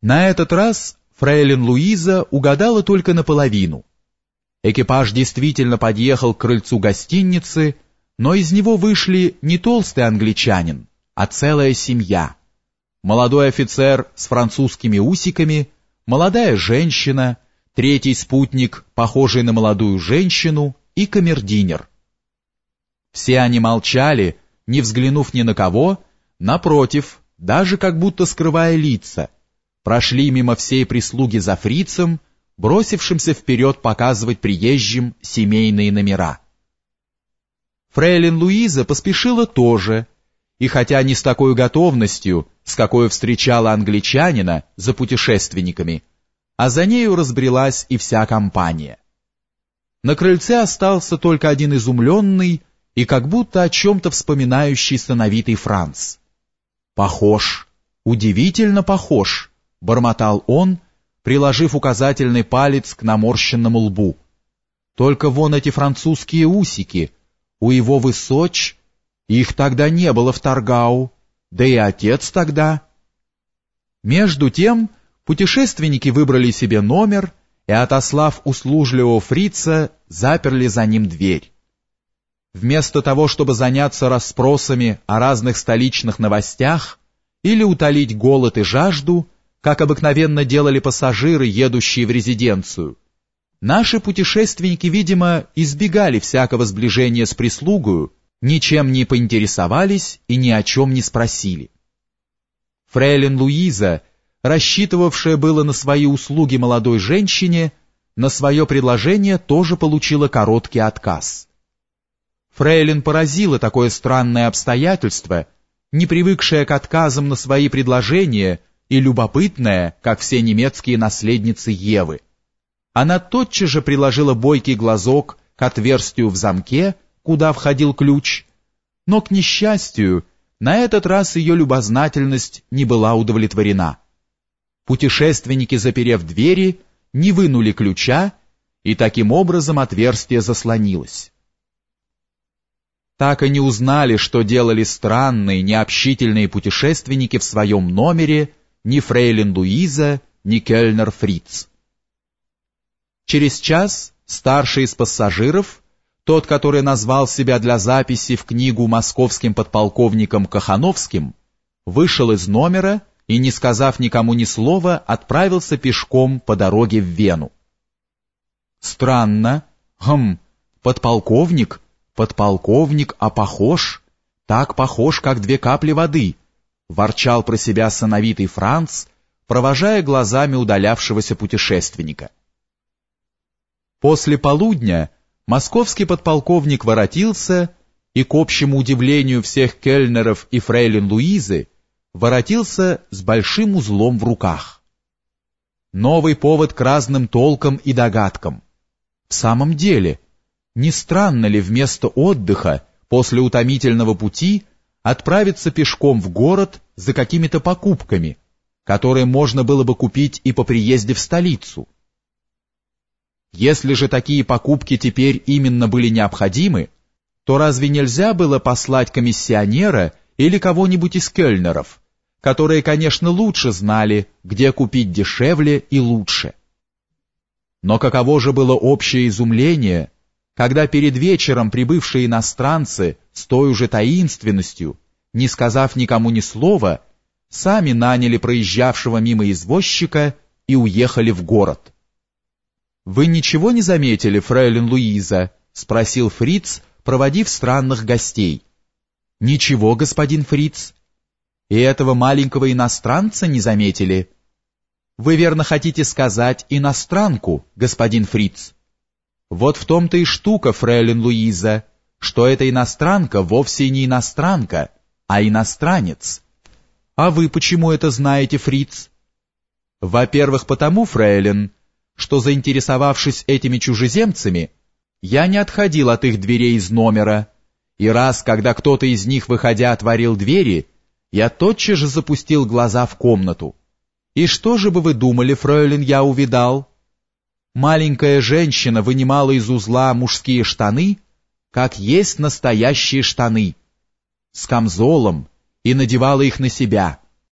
На этот раз фрейлин Луиза угадала только наполовину. Экипаж действительно подъехал к крыльцу гостиницы, но из него вышли не толстый англичанин, а целая семья. Молодой офицер с французскими усиками, молодая женщина, третий спутник, похожий на молодую женщину, и камердинер. Все они молчали, не взглянув ни на кого, напротив, даже как будто скрывая лица, прошли мимо всей прислуги за фрицем, бросившимся вперед показывать приезжим семейные номера. Фрейлин Луиза поспешила тоже, и хотя не с такой готовностью, с какой встречала англичанина за путешественниками, а за нею разбрелась и вся компания. На крыльце остался только один изумленный и как будто о чем-то вспоминающий сыновитый Франц. «Похож, удивительно похож», — бормотал он, приложив указательный палец к наморщенному лбу. «Только вон эти французские усики, у его высоч, их тогда не было в Таргау, да и отец тогда». Между тем путешественники выбрали себе номер и, отослав услужливого фрица, заперли за ним дверь. Вместо того, чтобы заняться расспросами о разных столичных новостях или утолить голод и жажду, как обыкновенно делали пассажиры, едущие в резиденцию, наши путешественники, видимо, избегали всякого сближения с прислугою, ничем не поинтересовались и ни о чем не спросили. Фрейлин Луиза, рассчитывавшая было на свои услуги молодой женщине, на свое предложение тоже получила короткий отказ. Фрейлин поразило такое странное обстоятельство, не привыкшая к отказам на свои предложения и любопытная, как все немецкие наследницы Евы. Она тотчас же приложила бойкий глазок к отверстию в замке, куда входил ключ, но, к несчастью, на этот раз ее любознательность не была удовлетворена. Путешественники, заперев двери, не вынули ключа, и таким образом отверстие заслонилось так и не узнали, что делали странные, необщительные путешественники в своем номере ни фрейлин Луиза, ни кельнер Фриц. Через час старший из пассажиров, тот, который назвал себя для записи в книгу московским подполковником Кахановским, вышел из номера и, не сказав никому ни слова, отправился пешком по дороге в Вену. Странно, хм, подполковник — Подполковник, а похож, так похож, как две капли воды, ворчал про себя сыновитый Франц, провожая глазами удалявшегося путешественника. После полудня московский подполковник воротился и, к общему удивлению всех кельнеров и фрейлин Луизы, воротился с большим узлом в руках. Новый повод к разным толкам и догадкам. В самом деле, не странно ли вместо отдыха после утомительного пути отправиться пешком в город за какими-то покупками, которые можно было бы купить и по приезде в столицу? Если же такие покупки теперь именно были необходимы, то разве нельзя было послать комиссионера или кого-нибудь из кельнеров, которые, конечно, лучше знали, где купить дешевле и лучше? Но каково же было общее изумление, когда перед вечером прибывшие иностранцы с той же таинственностью, не сказав никому ни слова, сами наняли проезжавшего мимо извозчика и уехали в город. «Вы ничего не заметили, фрейлин Луиза?» — спросил Фриц, проводив странных гостей. «Ничего, господин Фриц. И этого маленького иностранца не заметили?» «Вы верно хотите сказать иностранку, господин Фриц?» Вот в том-то и штука, фрейлин Луиза, что эта иностранка вовсе не иностранка, а иностранец. А вы почему это знаете, фриц? Во-первых, потому, фрейлин, что, заинтересовавшись этими чужеземцами, я не отходил от их дверей из номера, и раз, когда кто-то из них, выходя, отворил двери, я тотчас же запустил глаза в комнату. И что же бы вы думали, фрейлин, я увидал? Маленькая женщина вынимала из узла мужские штаны, как есть настоящие штаны, с камзолом, и надевала их на себя —